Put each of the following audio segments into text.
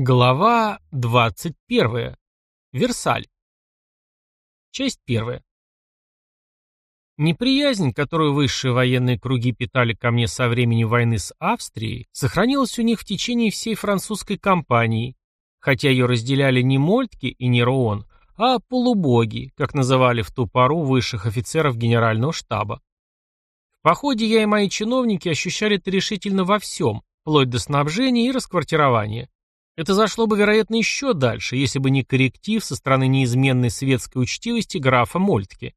Глава 21. Версаль. Часть 1. Неприязнь, которую высшие военные круги питали ко мне со времени войны с Австрией, сохранилась у них в течение всей французской кампании, хотя ее разделяли не Мольтки и не Роон, а полубоги, как называли в ту пору высших офицеров генерального штаба. В походе я и мои чиновники ощущали это решительно во всем, вплоть до снабжения и расквартирования. Это зашло бы, вероятно, еще дальше, если бы не корректив со стороны неизменной светской учтивости графа Мольтке.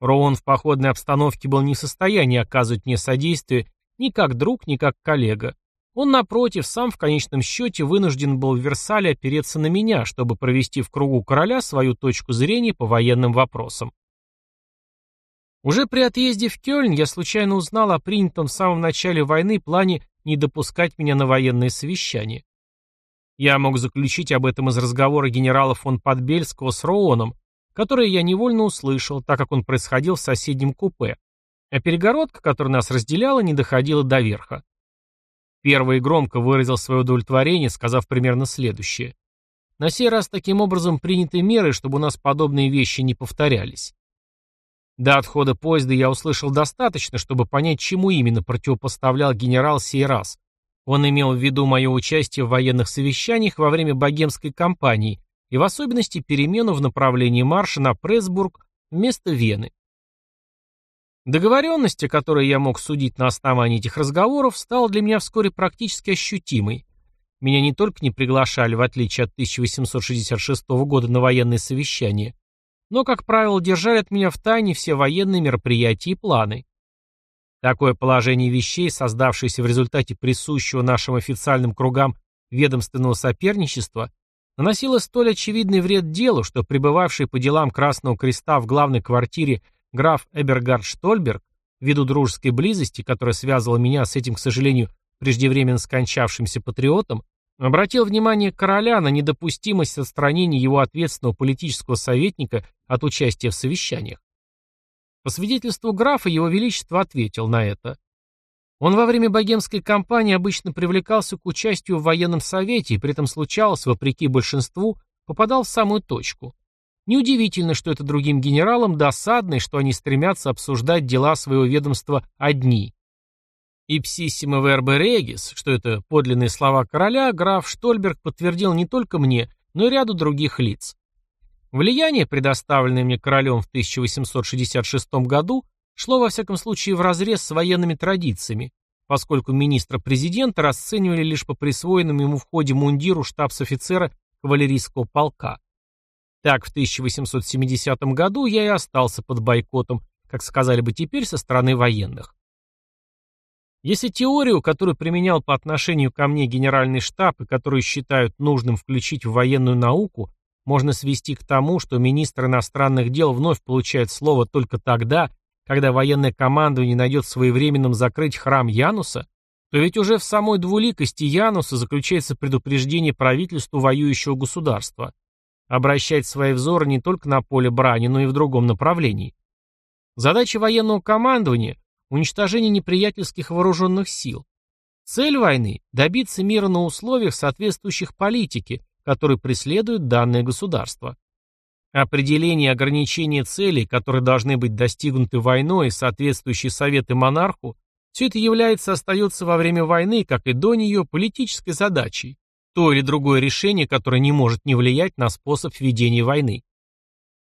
Роун в походной обстановке был не в состоянии оказывать мне содействие ни как друг, ни как коллега. Он, напротив, сам в конечном счете вынужден был в Версале опереться на меня, чтобы провести в кругу короля свою точку зрения по военным вопросам. Уже при отъезде в Кёльн я случайно узнал о принятом в самом начале войны плане не допускать меня на военные совещания. Я мог заключить об этом из разговора генерала фон Подбельского с Роуном, который я невольно услышал, так как он происходил в соседнем купе, а перегородка, которая нас разделяла, не доходила до верха. Первый громко выразил свое удовлетворение, сказав примерно следующее. На сей раз таким образом приняты меры, чтобы у нас подобные вещи не повторялись. До отхода поезда я услышал достаточно, чтобы понять, чему именно противопоставлял генерал сей раз, он имел в виду мое участие в военных совещаниях во время богемской кампании и в особенности перемену в направлении марша на Пресбург вместо Вены. Договоренность, о которой я мог судить на основании этих разговоров, стала для меня вскоре практически ощутимой. Меня не только не приглашали, в отличие от 1866 года, на военные совещания, но, как правило, держали от меня в тайне все военные мероприятия и планы. Такое положение вещей, создавшееся в результате присущего нашим официальным кругам ведомственного соперничества, наносило столь очевидный вред делу, что пребывавший по делам Красного Креста в главной квартире граф Эбергард Штольберг, ввиду дружеской близости, которая связывала меня с этим, к сожалению, преждевременно скончавшимся патриотом, обратил внимание короля на недопустимость отстранения его ответственного политического советника от участия в совещаниях. По свидетельству графа, его величество ответил на это. Он во время богемской кампании обычно привлекался к участию в военном совете и при этом случалось, вопреки большинству, попадал в самую точку. Неудивительно, что это другим генералам досадно и что они стремятся обсуждать дела своего ведомства одни. «Ипсиссимо вербе регис», что это подлинные слова короля, граф Штольберг подтвердил не только мне, но и ряду других лиц. Влияние, предоставленное мне королем в 1866 году, шло во всяком случае вразрез с военными традициями, поскольку министра-президента расценивали лишь по присвоенному ему в ходе мундиру штабс-офицера кавалерийского полка. Так, в 1870 году я и остался под бойкотом, как сказали бы теперь, со стороны военных. Если теорию, которую применял по отношению ко мне генеральный штаб и которую считают нужным включить в военную науку, можно свести к тому, что министр иностранных дел вновь получает слово только тогда, когда военное командование найдет своевременным закрыть храм Януса, то ведь уже в самой двуликости Януса заключается предупреждение правительству воюющего государства обращать свои взоры не только на поле брани, но и в другом направлении. Задача военного командования – уничтожение неприятельских вооруженных сил. Цель войны – добиться мира на условиях, соответствующих политике, который преследует данное государство. Определение и ограничение целей, которые должны быть достигнуты войной соответствующие советы монарху, все это является остается во время войны, как и до нее, политической задачей, то или другое решение, которое не может не влиять на способ ведения войны.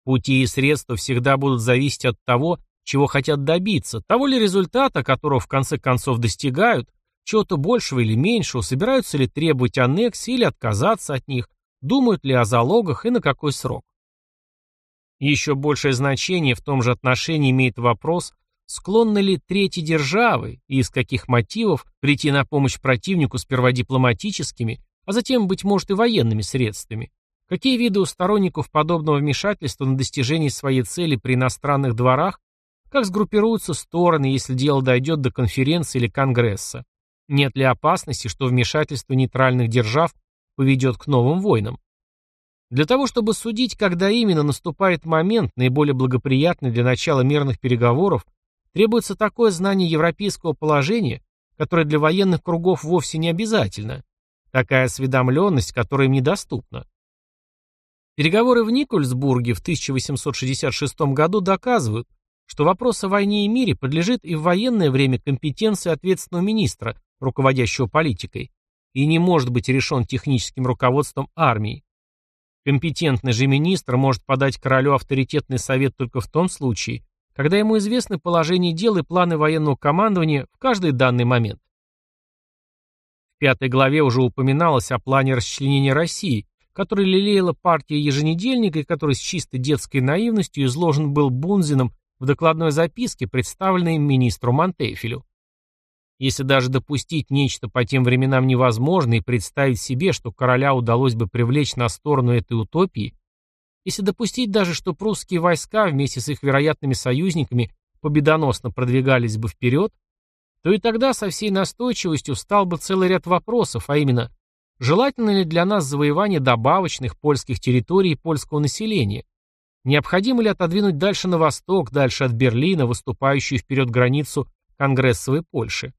Пути и средства всегда будут зависеть от того, чего хотят добиться, того ли результата, которого в конце концов достигают, чего-то большего или меньшего, собираются ли требовать аннексии или отказаться от них, думают ли о залогах и на какой срок. Еще большее значение в том же отношении имеет вопрос, склонны ли третьи державы и из каких мотивов прийти на помощь противнику сперва дипломатическими, а затем, быть может, и военными средствами. Какие виды у сторонников подобного вмешательства на достижение своей цели при иностранных дворах, как сгруппируются стороны, если дело дойдет до конференции или конгресса. Нет ли опасности, что вмешательство нейтральных держав поведет к новым войнам? Для того, чтобы судить, когда именно наступает момент, наиболее благоприятный для начала мирных переговоров, требуется такое знание европейского положения, которое для военных кругов вовсе не обязательно, Такая осведомленность, которая им недоступна. Переговоры в Никольсбурге в 1866 году доказывают, что вопрос о войне и мире подлежит и в военное время компетенции ответственного министра, руководящего политикой, и не может быть решен техническим руководством армии. Компетентный же министр может подать королю авторитетный совет только в том случае, когда ему известны положение дел и планы военного командования в каждый данный момент. В пятой главе уже упоминалось о плане расчленения России, который лелеяла партия еженедельника и который с чисто детской наивностью изложен был Бунзином в докладной записке, представленной министру Монтефелю. Если даже допустить нечто по тем временам невозможно и представить себе, что короля удалось бы привлечь на сторону этой утопии, если допустить даже, что прусские войска вместе с их вероятными союзниками победоносно продвигались бы вперед, то и тогда со всей настойчивостью встал бы целый ряд вопросов, а именно, желательно ли для нас завоевание добавочных польских территорий и польского населения, необходимо ли отодвинуть дальше на восток, дальше от Берлина, выступающую вперед границу Конгрессовой Польши,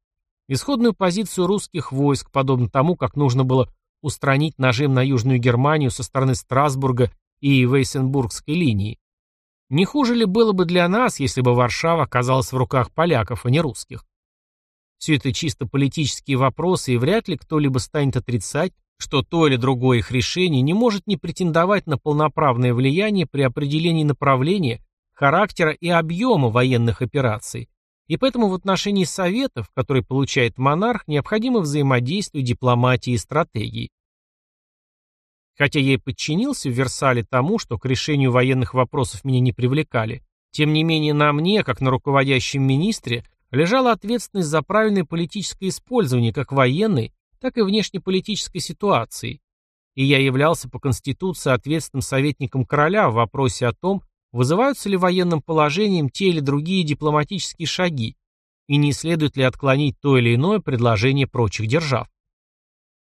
исходную позицию русских войск, подобно тому, как нужно было устранить нажим на Южную Германию со стороны Страсбурга и Вейсенбургской линии. Не хуже ли было бы для нас, если бы Варшава оказалась в руках поляков, а не русских? Все это чисто политические вопросы, и вряд ли кто-либо станет отрицать, что то или другое их решение не может не претендовать на полноправное влияние при определении направления, характера и объема военных операций, и поэтому в отношении советов, которые получает монарх, необходимо взаимодействие дипломатии и стратегии. Хотя я и подчинился в Версале тому, что к решению военных вопросов меня не привлекали, тем не менее на мне, как на руководящем министре, лежала ответственность за правильное политическое использование как военной, так и внешнеполитической ситуации, и я являлся по Конституции ответственным советником короля в вопросе о том, вызываются ли военным положением те или другие дипломатические шаги, и не следует ли отклонить то или иное предложение прочих держав.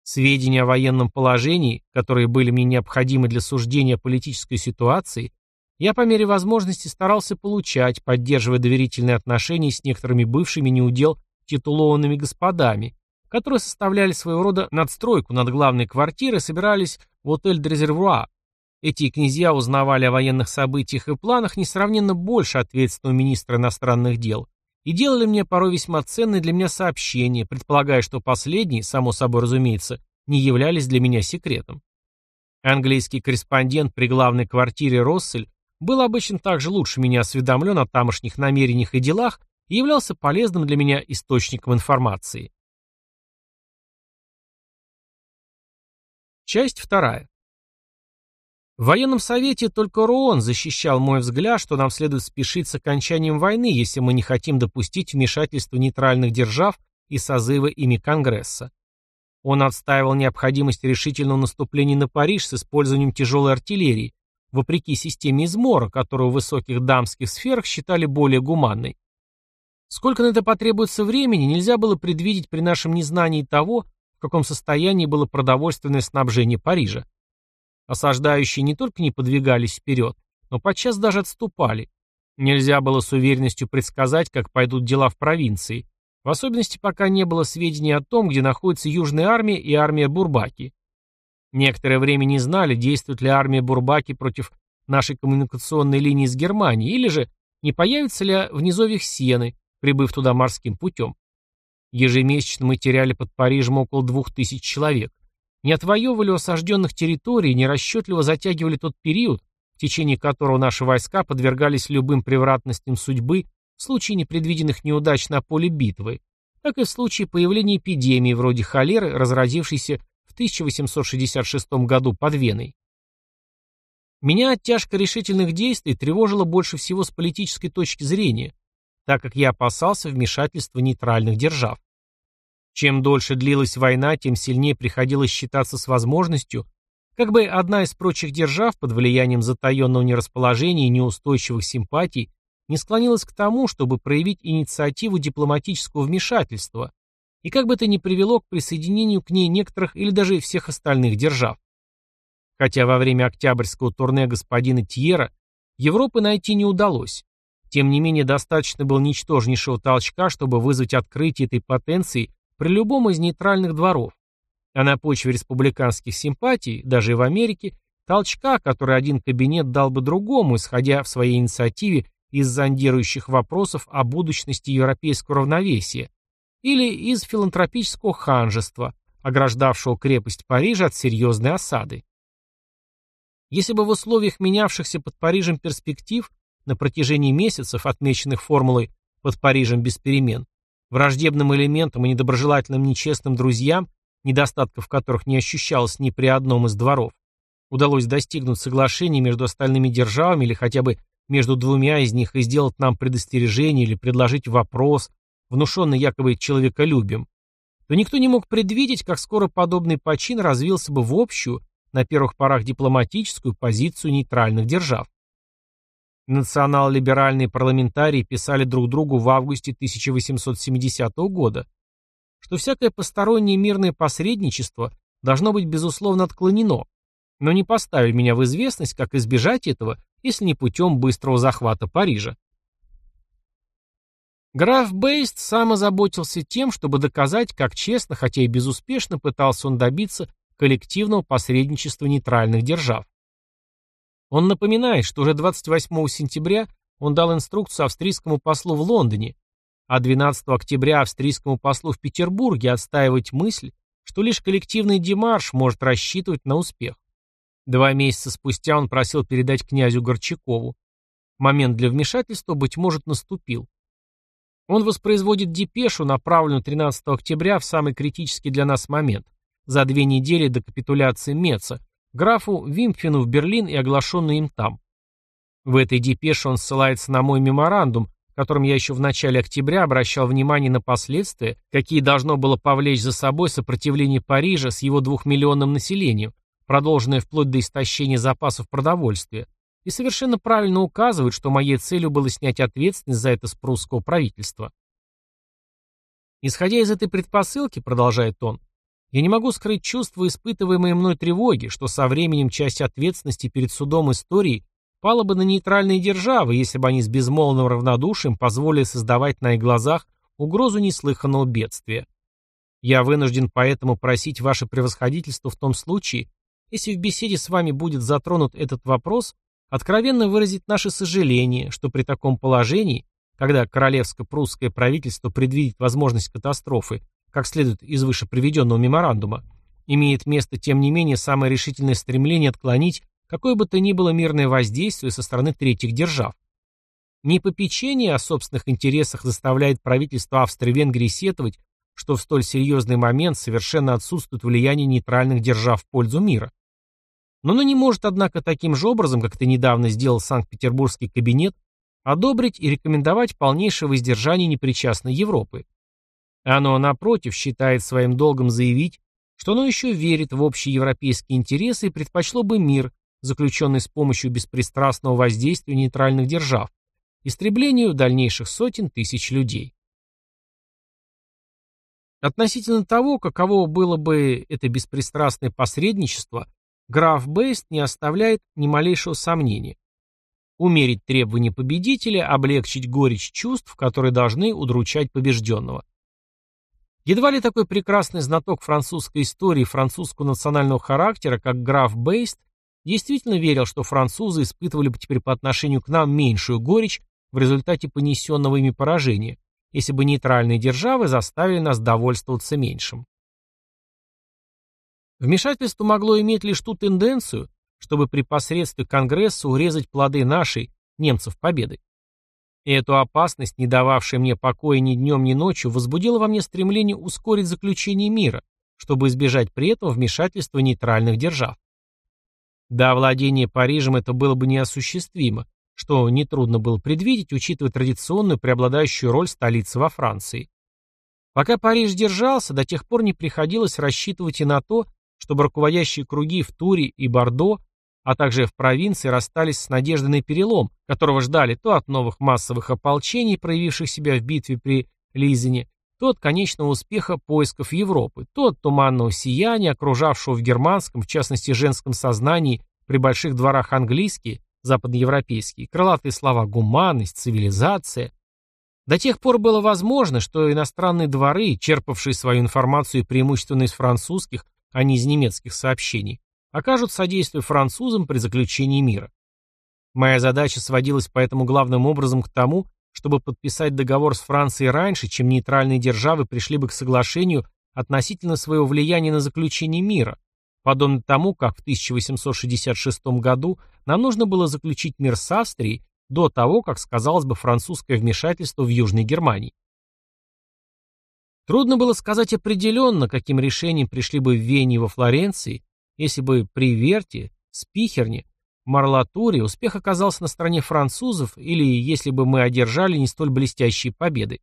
Сведения о военном положении, которые были мне необходимы для суждения политической ситуации, я по мере возможности старался получать, поддерживая доверительные отношения с некоторыми бывшими неудел титулованными господами, которые составляли своего рода надстройку над главной квартирой и собирались в отель Дрезервуа. Эти князья узнавали о военных событиях и планах несравненно больше ответственного министра иностранных дел, и делали мне порой весьма ценные для меня сообщения, предполагая, что последние, само собой разумеется, не являлись для меня секретом. Английский корреспондент при главной квартире Россель был обычно также лучше меня осведомлен о тамошних намерениях и делах и являлся полезным для меня источником информации. Часть вторая. В военном совете только Руон защищал мой взгляд, что нам следует спешить с окончанием войны, если мы не хотим допустить вмешательства нейтральных держав и созыва ими Конгресса. Он отстаивал необходимость решительного наступления на Париж с использованием тяжелой артиллерии, вопреки системе измора, которую в высоких дамских сферах считали более гуманной. Сколько на это потребуется времени, нельзя было предвидеть при нашем незнании того, в каком состоянии было продовольственное снабжение Парижа. Осаждающие не только не подвигались вперед, но подчас даже отступали. Нельзя было с уверенностью предсказать, как пойдут дела в провинции, в особенности пока не было сведений о том, где находится Южная армия и армия Бурбаки. Некоторое время не знали, действует ли армия Бурбаки против нашей коммуникационной линии с Германией, или же не появится ли в низовьях Сены, прибыв туда морским путем. Ежемесячно мы теряли под Парижем около двух тысяч человек не отвоевывали осажденных территорий, не расчетливо затягивали тот период, в течение которого наши войска подвергались любым превратностям судьбы в случае непредвиденных неудач на поле битвы, так и в случае появления эпидемии вроде холеры, разразившейся в 1866 году под Веной. Меня оттяжка решительных действий тревожила больше всего с политической точки зрения, так как я опасался вмешательства нейтральных держав. Чем дольше длилась война, тем сильнее приходилось считаться с возможностью, как бы одна из прочих держав под влиянием затаенного нерасположения и неустойчивых симпатий не склонилась к тому, чтобы проявить инициативу дипломатического вмешательства, и как бы это ни привело к присоединению к ней некоторых или даже всех остальных держав. Хотя во время октябрьского турне господина Тьера Европы найти не удалось. Тем не менее, достаточно было ничтожнейшего толчка, чтобы вызвать открытие этой потенции при любом из нейтральных дворов. А на почве республиканских симпатий, даже и в Америке, толчка, который один кабинет дал бы другому, исходя в своей инициативе из зондирующих вопросов о будущности европейского равновесия, или из филантропического ханжества, ограждавшего крепость Парижа от серьезной осады. Если бы в условиях менявшихся под Парижем перспектив на протяжении месяцев, отмеченных формулой «под Парижем без перемен», враждебным элементам и недоброжелательным нечестным друзьям, недостатков которых не ощущалось ни при одном из дворов, удалось достигнуть соглашения между остальными державами или хотя бы между двумя из них и сделать нам предостережение или предложить вопрос, внушенный якобы человеколюбием, то никто не мог предвидеть, как скоро подобный почин развился бы в общую, на первых порах дипломатическую позицию нейтральных держав. Национал-либеральные парламентарии писали друг другу в августе 1870 года, что всякое постороннее мирное посредничество должно быть безусловно отклонено, но не поставили меня в известность, как избежать этого, если не путем быстрого захвата Парижа. Граф Бейст сам озаботился тем, чтобы доказать, как честно, хотя и безуспешно пытался он добиться коллективного посредничества нейтральных держав. Он напоминает, что уже 28 сентября он дал инструкцию австрийскому послу в Лондоне, а 12 октября австрийскому послу в Петербурге отстаивать мысль, что лишь коллективный демарш может рассчитывать на успех. Два месяца спустя он просил передать князю Горчакову. Момент для вмешательства, быть может, наступил. Он воспроизводит депешу, направленную 13 октября в самый критический для нас момент, за две недели до капитуляции Меца, графу Вимпфену в Берлин и оглашенную им там. В этой депеше он ссылается на мой меморандум, которым я еще в начале октября обращал внимание на последствия, какие должно было повлечь за собой сопротивление Парижа с его двухмиллионным населением, продолженное вплоть до истощения запасов продовольствия, и совершенно правильно указывает, что моей целью было снять ответственность за это с прусского правительства. Исходя из этой предпосылки, продолжает он, я не могу скрыть чувства, испытываемые мной тревоги, что со временем часть ответственности перед судом истории пала бы на нейтральные державы, если бы они с безмолвным равнодушием позволили создавать на их глазах угрозу неслыханного бедствия. Я вынужден поэтому просить ваше превосходительство в том случае, если в беседе с вами будет затронут этот вопрос, откровенно выразить наше сожаление, что при таком положении, когда королевско-прусское правительство предвидит возможность катастрофы, как следует из выше приведенного меморандума, имеет место, тем не менее, самое решительное стремление отклонить какое бы то ни было мирное воздействие со стороны третьих держав. Не попечение о собственных интересах заставляет правительство Австро-Венгрии сетовать, что в столь серьезный момент совершенно отсутствует влияние нейтральных держав в пользу мира. Но оно не может, однако, таким же образом, как это недавно сделал Санкт-Петербургский кабинет, одобрить и рекомендовать полнейшее воздержание непричастной Европы. Оно, напротив, считает своим долгом заявить, что оно еще верит в общие европейские интересы и предпочло бы мир, заключенный с помощью беспристрастного воздействия нейтральных держав, истреблению дальнейших сотен тысяч людей. Относительно того, каково было бы это беспристрастное посредничество, граф Бейст не оставляет ни малейшего сомнения. Умерить требования победителя, облегчить горечь чувств, которые должны удручать побежденного. Едва ли такой прекрасный знаток французской истории французского национального характера, как граф Бейст, действительно верил, что французы испытывали бы теперь по отношению к нам меньшую горечь в результате понесенного ими поражения, если бы нейтральные державы заставили нас довольствоваться меньшим. Вмешательство могло иметь лишь ту тенденцию, чтобы при посредстве Конгресса урезать плоды нашей, немцев, победы. И эту опасность, не дававшая мне покоя ни днем, ни ночью, возбудила во мне стремление ускорить заключение мира, чтобы избежать при этом вмешательства нейтральных держав. До владения Парижем это было бы неосуществимо, что нетрудно было предвидеть, учитывая традиционную преобладающую роль столицы во Франции. Пока Париж держался, до тех пор не приходилось рассчитывать и на то, чтобы руководящие круги в Туре и Бордо, а также в провинции расстались с надеждой на перелом, которого ждали то от новых массовых ополчений, проявивших себя в битве при Лизине, то от конечного успеха поисков Европы, то от туманного сияния, окружавшего в германском, в частности женском сознании, при больших дворах английские, западноевропейские, крылатые слова «гуманность», «цивилизация». До тех пор было возможно, что иностранные дворы, черпавшие свою информацию преимущественно из французских, а не из немецких сообщений, окажут содействие французам при заключении мира. Моя задача сводилась поэтому главным образом к тому, чтобы подписать договор с Францией раньше, чем нейтральные державы пришли бы к соглашению относительно своего влияния на заключение мира, подобно тому, как в 1866 году нам нужно было заключить мир с Австрией до того, как сказалось бы французское вмешательство в Южной Германии. Трудно было сказать определенно, каким решением пришли бы в Вене и во Флоренции, если бы при Верте, Спихерне, Марлатуре успех оказался на стороне французов или если бы мы одержали не столь блестящие победы.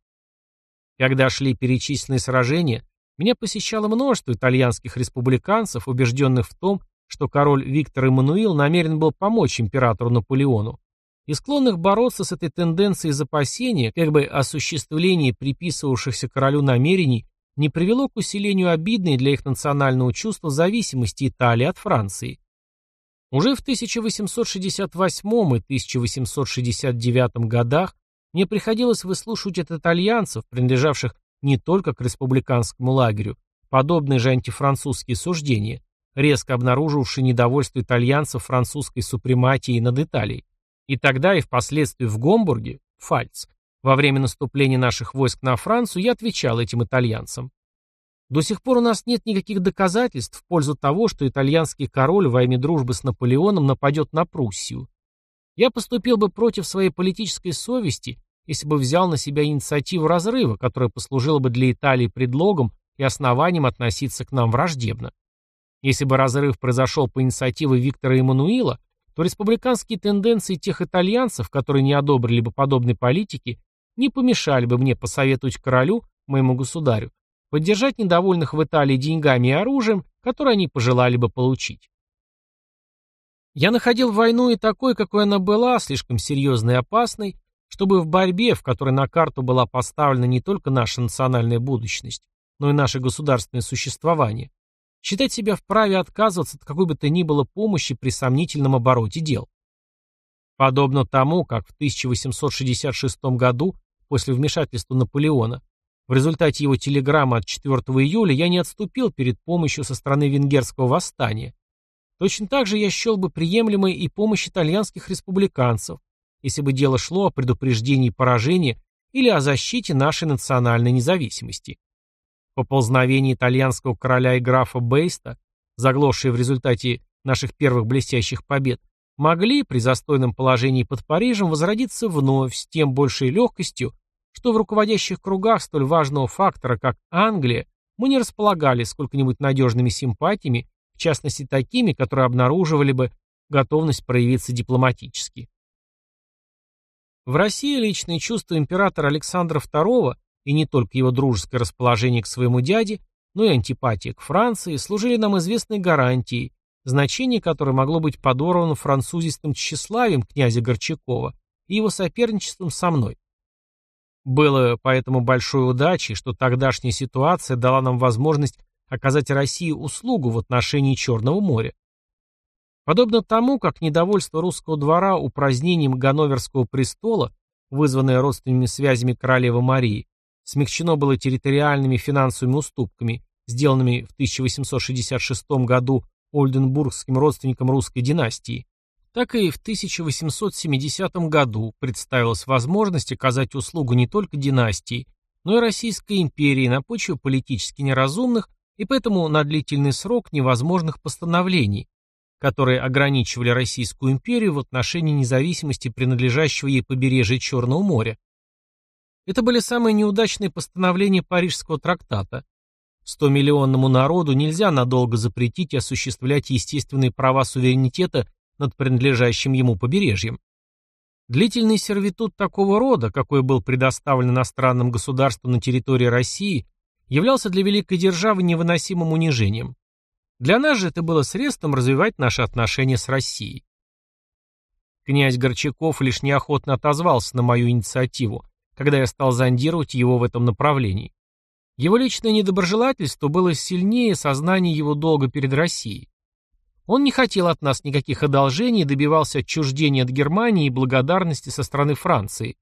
Когда шли перечисленные сражения, меня посещало множество итальянских республиканцев, убежденных в том, что король Виктор Эммануил намерен был помочь императору Наполеону, и склонных бороться с этой тенденцией из опасения, как бы осуществление приписывавшихся королю намерений не привело к усилению обидной для их национального чувства зависимости Италии от Франции. Уже в 1868 и 1869 годах мне приходилось выслушивать от итальянцев, принадлежавших не только к республиканскому лагерю, подобные же антифранцузские суждения, резко обнаружившие недовольство итальянцев французской супрематией над Италией. И тогда, и впоследствии в Гомбурге, Фальц, во время наступления наших войск на Францию, я отвечал этим итальянцам. До сих пор у нас нет никаких доказательств в пользу того, что итальянский король во имя дружбы с Наполеоном нападет на Пруссию. Я поступил бы против своей политической совести, если бы взял на себя инициативу разрыва, которая послужила бы для Италии предлогом и основанием относиться к нам враждебно. Если бы разрыв произошел по инициативе Виктора Эммануила, то республиканские тенденции тех итальянцев, которые не одобрили бы подобной политики, не помешали бы мне посоветовать королю, моему государю, поддержать недовольных в Италии деньгами и оружием, которые они пожелали бы получить. Я находил войну и такой, какой она была, слишком серьезной и опасной, чтобы в борьбе, в которой на карту была поставлена не только наша национальная будущность, но и наше государственное существование, считать себя вправе отказываться от какой бы то ни было помощи при сомнительном обороте дел. Подобно тому, как в 1866 году, после вмешательства Наполеона, в результате его телеграммы от 4 июля я не отступил перед помощью со стороны венгерского восстания. Точно так же я счел бы приемлемой и помощь итальянских республиканцев, если бы дело шло о предупреждении поражения или о защите нашей национальной независимости. Поползновение итальянского короля и графа Бейста, заглохшие в результате наших первых блестящих побед, могли при застойном положении под Парижем возродиться вновь с тем большей легкостью, что в руководящих кругах столь важного фактора, как Англия, мы не располагали сколько-нибудь надежными симпатиями, в частности такими, которые обнаруживали бы готовность проявиться дипломатически. В России личные чувства императора Александра II и не только его дружеское расположение к своему дяде, но и антипатия к Франции служили нам известной гарантией, значение которой могло быть подорвано французистым тщеславием князя Горчакова и его соперничеством со мной. Было поэтому большой удачей, что тогдашняя ситуация дала нам возможность оказать России услугу в отношении Черного моря. Подобно тому, как недовольство русского двора упразднением Ганноверского престола, вызванное родственными связями королевы Марии, смягчено было территориальными финансовыми уступками, сделанными в 1866 году Ольденбургским родственникам русской династии, так и в 1870 году представилась возможность оказать услугу не только династии, но и Российской империи на почве политически неразумных и поэтому на длительный срок невозможных постановлений, которые ограничивали Российскую империю в отношении независимости принадлежащего ей побережья Черного моря. Это были самые неудачные постановления Парижского трактата. Сто-миллионному народу нельзя надолго запретить осуществлять естественные права суверенитета над принадлежащим ему побережьем. Длительный сервитут такого рода, какой был предоставлен иностранным государствам на территории России, являлся для великой державы невыносимым унижением. Для нас же это было средством развивать наши отношения с Россией. Князь Горчаков лишь неохотно отозвался на мою инициативу, когда я стал зондировать его в этом направлении. Его личное недоброжелательство было сильнее сознания его долга перед Россией. Он не хотел от нас никаких одолжений и добивался отчуждения от Германии и благодарности со стороны Франции.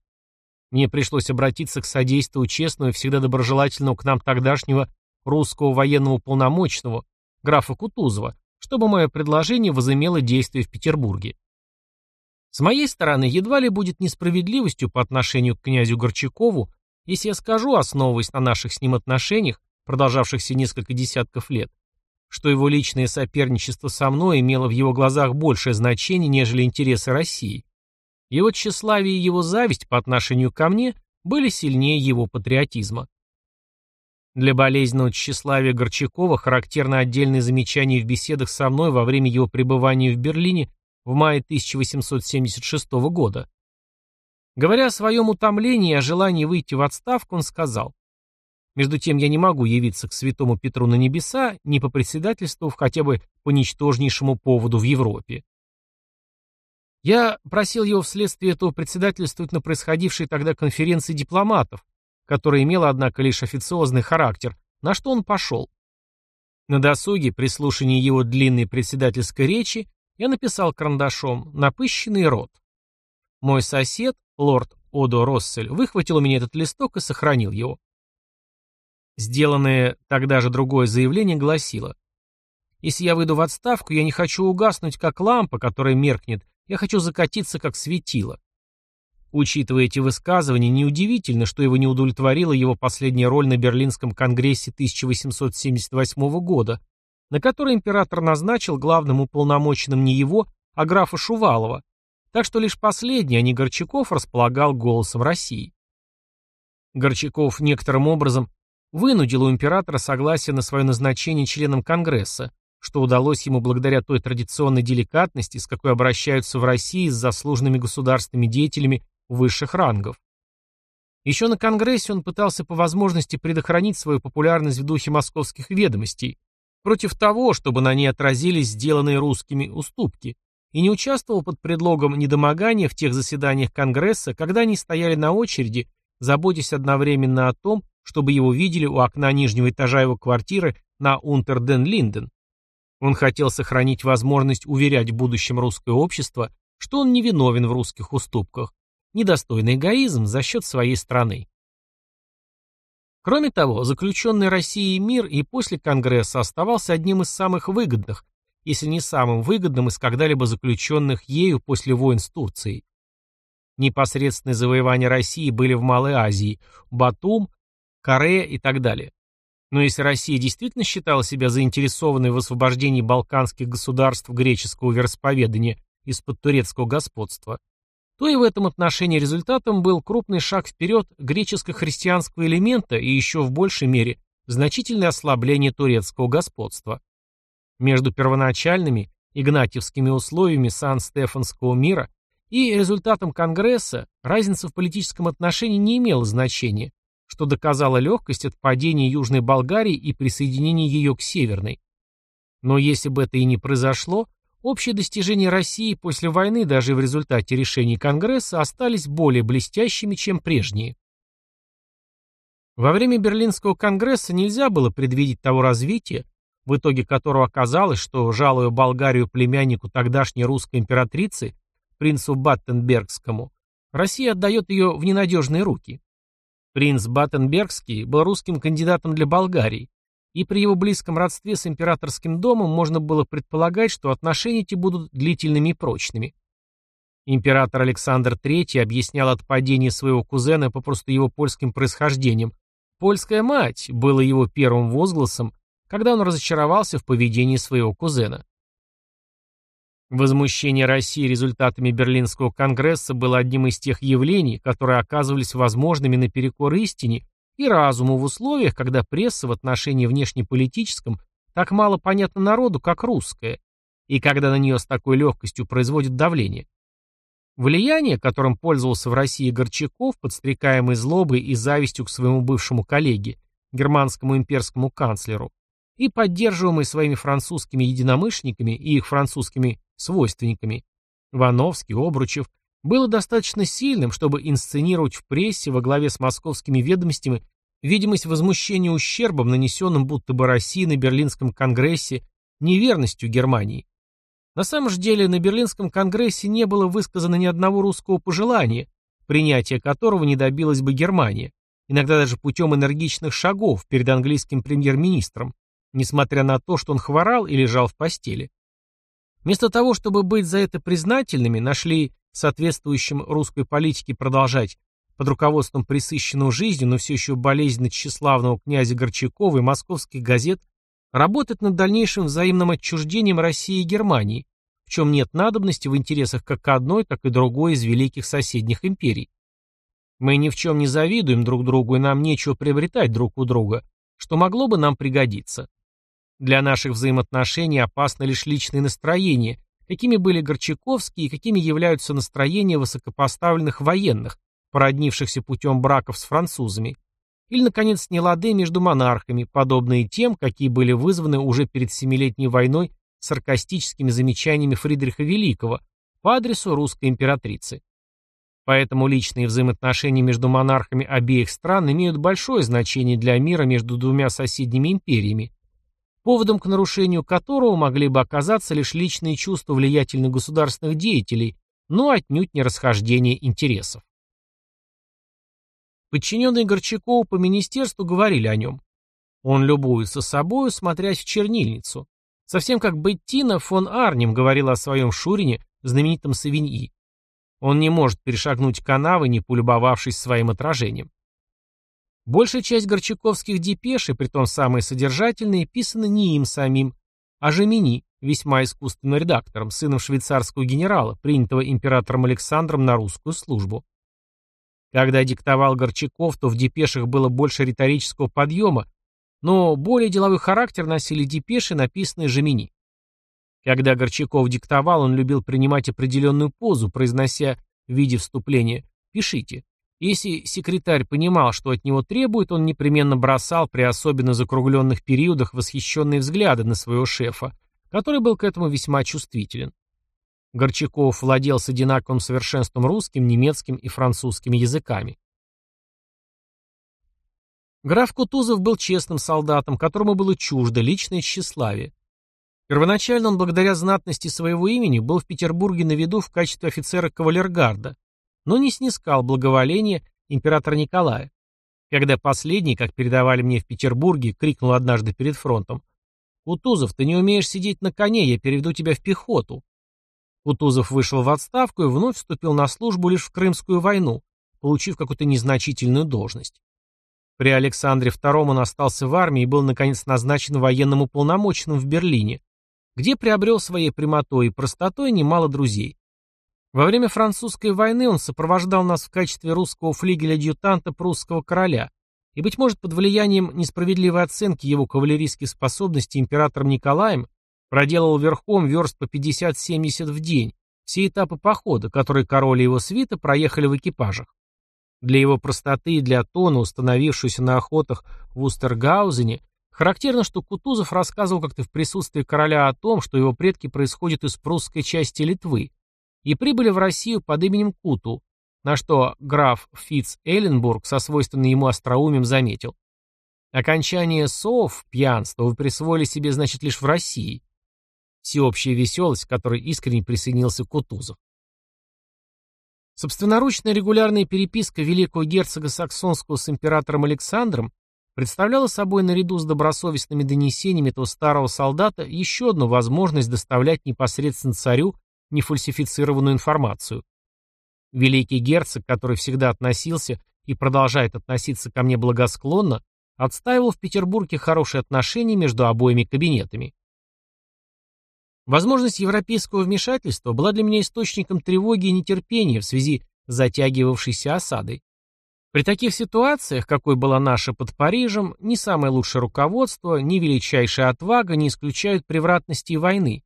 Мне пришлось обратиться к содействию честного и всегда доброжелательного к нам тогдашнего русского военного полномочного, графа Кутузова, чтобы мое предложение возымело действие в Петербурге. С моей стороны, едва ли будет несправедливостью по отношению к князю Горчакову, если я скажу, основываясь на наших с ним отношениях, продолжавшихся несколько десятков лет, что его личное соперничество со мной имело в его глазах большее значение, нежели интересы России. Его тщеславие и его зависть по отношению ко мне были сильнее его патриотизма. Для болезненного тщеславия Горчакова характерно отдельные замечания в беседах со мной во время его пребывания в Берлине в мае 1876 года. Говоря о своем утомлении и о желании выйти в отставку, он сказал, «Между тем я не могу явиться к святому Петру на небеса, не по председательству, хотя бы по ничтожнейшему поводу в Европе». Я просил его вследствие этого председательствовать на происходившей тогда конференции дипломатов, которая имела, однако, лишь официозный характер, на что он пошел. На досуге, при слушании его длинной председательской речи, я написал карандашом «Напыщенный рот». Мой сосед, лорд Одо Россель, выхватил у меня этот листок и сохранил его. Сделанное тогда же другое заявление гласило «Если я выйду в отставку, я не хочу угаснуть, как лампа, которая меркнет, я хочу закатиться, как светило». Учитывая эти высказывания, неудивительно, что его не удовлетворила его последняя роль на Берлинском конгрессе 1878 года, на который император назначил главным уполномоченным не его, а графа Шувалова, так что лишь последний, а не Горчаков, располагал голосом России. Горчаков некоторым образом вынудил у императора согласие на свое назначение членом Конгресса, что удалось ему благодаря той традиционной деликатности, с какой обращаются в России с заслуженными государственными деятелями высших рангов. Еще на Конгрессе он пытался по возможности предохранить свою популярность в духе московских ведомостей, против того, чтобы на ней отразились сделанные русскими уступки, и не участвовал под предлогом недомогания в тех заседаниях Конгресса, когда они стояли на очереди, заботясь одновременно о том, чтобы его видели у окна нижнего этажа его квартиры на Унтерден-Линден. Он хотел сохранить возможность уверять в будущем русское общество, что он не виновен в русских уступках, недостойный эгоизм за счет своей страны. Кроме того, заключенный Россией мир и после Конгресса оставался одним из самых выгодных, если не самым выгодным из когда-либо заключенных ею после войн с Турцией. Непосредственные завоевания России были в Малой Азии, Батум, Корея и так далее. Но если Россия действительно считала себя заинтересованной в освобождении балканских государств греческого вероисповедания из-под турецкого господства, то и в этом отношении результатом был крупный шаг вперед греческо-христианского элемента и еще в большей мере значительное ослабление турецкого господства. Между первоначальными игнатьевскими условиями Сан-Стефанского мира и результатом Конгресса разница в политическом отношении не имела значения, что доказало легкость отпадения Южной Болгарии и присоединения ее к Северной. Но если бы это и не произошло, Общие достижения России после войны даже в результате решений Конгресса остались более блестящими, чем прежние. Во время Берлинского конгресса нельзя было предвидеть того развития, в итоге которого оказалось, что, жалуя Болгарию племяннику тогдашней русской императрицы, принцу Баттенбергскому, Россия отдает ее в ненадежные руки. Принц Баттенбергский был русским кандидатом для Болгарии, и при его близком родстве с императорским домом можно было предполагать, что отношения эти будут длительными и прочными. Император Александр III объяснял отпадение своего кузена попросту его польским происхождением. «Польская мать» было его первым возгласом, когда он разочаровался в поведении своего кузена. Возмущение России результатами Берлинского конгресса было одним из тех явлений, которые оказывались возможными наперекор истине и разуму в условиях, когда пресса в отношении внешнеполитическом так мало понятна народу, как русская, и когда на нее с такой легкостью производит давление. Влияние, которым пользовался в России Горчаков, подстрекаемый злобой и завистью к своему бывшему коллеге, германскому имперскому канцлеру, и поддерживаемый своими французскими единомышленниками и их французскими свойственниками, Вановский, Обручев, было достаточно сильным, чтобы инсценировать в прессе во главе с московскими ведомостями видимость возмущения ущербом, нанесенным будто бы России на Берлинском конгрессе неверностью Германии. На самом же деле на Берлинском конгрессе не было высказано ни одного русского пожелания, принятия которого не добилась бы Германия, иногда даже путем энергичных шагов перед английским премьер-министром, несмотря на то, что он хворал и лежал в постели. Вместо того, чтобы быть за это признательными, нашли соответствующим русской политике продолжать под руководством присыщенного жизнью, но все еще болезненно тщеславного князя Горчакова и московских газет, работать над дальнейшим взаимным отчуждением России и Германии, в чем нет надобности в интересах как одной, так и другой из великих соседних империй. Мы ни в чем не завидуем друг другу, и нам нечего приобретать друг у друга, что могло бы нам пригодиться. Для наших взаимоотношений опасно лишь личные настроения, какими были Горчаковские и какими являются настроения высокопоставленных военных, породнившихся путем браков с французами, или, наконец, нелады между монархами, подобные тем, какие были вызваны уже перед Семилетней войной саркастическими замечаниями Фридриха Великого по адресу русской императрицы. Поэтому личные взаимоотношения между монархами обеих стран имеют большое значение для мира между двумя соседними империями, поводом к нарушению которого могли бы оказаться лишь личные чувства влиятельных государственных деятелей, но отнюдь не расхождение интересов. Подчиненные Горчакову по министерству говорили о нем. Он любуется собою, смотрясь в чернильницу. Совсем как Беттина фон Арнем говорила о своем Шурине, знаменитом Савиньи. Он не может перешагнуть канавы, не полюбовавшись своим отражением. Большая часть горчаковских депеш, и притом самые содержательные, писаны не им самим, а Жемини, весьма искусственным редактором, сыном швейцарского генерала, принятого императором Александром на русскую службу. Когда диктовал Горчаков, то в депешах было больше риторического подъема, но более деловой характер носили депеши, написанные Жемини. Когда Горчаков диктовал, он любил принимать определенную позу, произнося в виде вступления «пишите». Если секретарь понимал, что от него требует, он непременно бросал при особенно закругленных периодах восхищенные взгляды на своего шефа, который был к этому весьма чувствителен. Горчаков владел с одинаковым совершенством русским, немецким и французским языками. Граф Кутузов был честным солдатом, которому было чуждо личное тщеславие. Первоначально он, благодаря знатности своего имени, был в Петербурге на виду в качестве офицера кавалергарда, но не снискал благоволения императора Николая. Когда последний, как передавали мне в Петербурге, крикнул однажды перед фронтом «Кутузов, ты не умеешь сидеть на коне, я переведу тебя в пехоту», Кутузов вышел в отставку и вновь вступил на службу лишь в Крымскую войну, получив какую-то незначительную должность. При Александре II он остался в армии и был наконец назначен военным уполномоченным в Берлине, где приобрел своей прямотой и простотой немало друзей. Во время французской войны он сопровождал нас в качестве русского флигеля-адъютанта прусского короля, и, быть может, под влиянием несправедливой оценки его кавалерийских способностей императором Николаем, Проделал верхом верст по 50-70 в день, все этапы похода, которые король и его свита проехали в экипажах. Для его простоты и для тона, установившегося на охотах в Устергаузене, характерно, что Кутузов рассказывал как-то в присутствии короля о том, что его предки происходят из прусской части Литвы и прибыли в Россию под именем Куту, на что граф Фиц Элленбург со свойственным ему остроумием заметил. Окончание «сов» пьянства вы присвоили себе, значит, лишь в России. Всеобщая веселость, к которой искренне присоединился Кутузов. Собственноручная регулярная переписка великого герцога Саксонского с императором Александром представляла собой наряду с добросовестными донесениями этого старого солдата еще одну возможность доставлять непосредственно царю нефальсифицированную информацию. Великий герцог, который всегда относился и продолжает относиться ко мне благосклонно, отстаивал в Петербурге хорошие отношения между обоими кабинетами. Возможность европейского вмешательства была для меня источником тревоги и нетерпения в связи с затягивавшейся осадой. При таких ситуациях, какой была наша под Парижем, ни самое лучшее руководство, ни величайшая отвага не исключают превратности войны.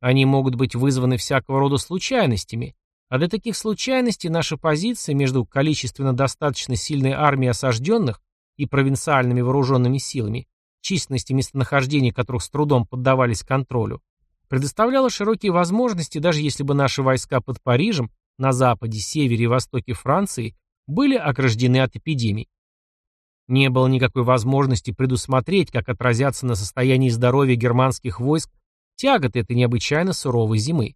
Они могут быть вызваны всякого рода случайностями, а для таких случайностей наша позиция между количественно достаточно сильной армией осажденных и провинциальными вооруженными силами, численности местонахождения которых с трудом поддавались контролю, предоставляла широкие возможности, даже если бы наши войска под Парижем, на западе, севере и востоке Франции, были ограждены от эпидемий. Не было никакой возможности предусмотреть, как отразятся на состоянии здоровья германских войск тяготы этой необычайно суровой зимы.